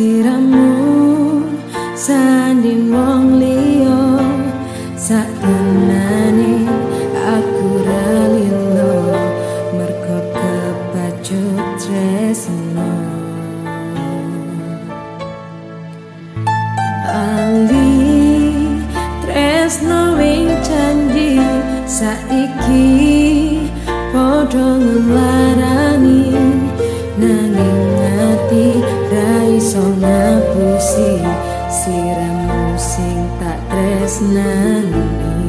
siramu sanding wong liya saktenane aku ralino mergo kepacut tresno. Ali tresno wing janji saiki iso ngapusi sliramu sing tak tresnani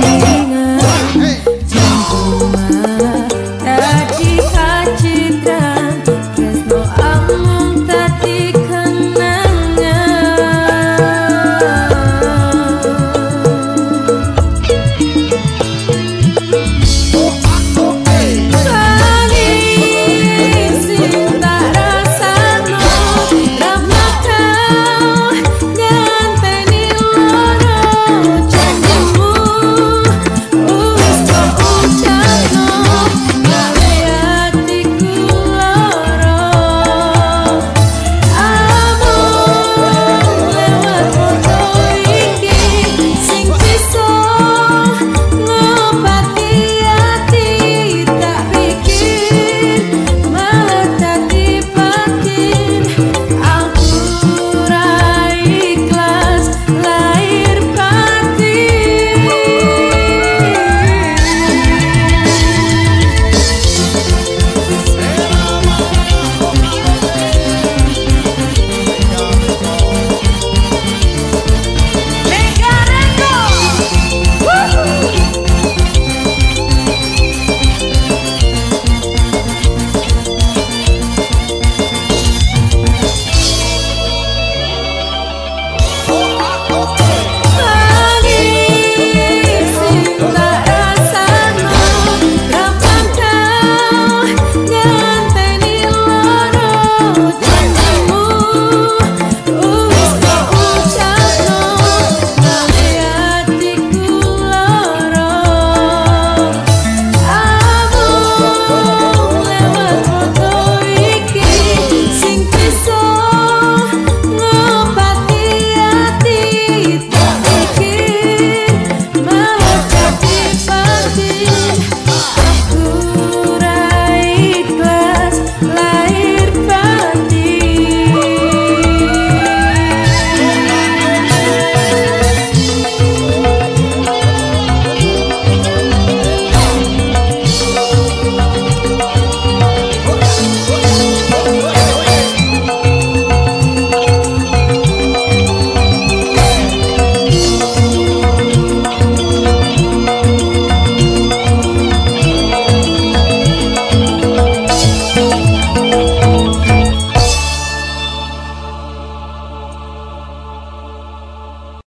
你。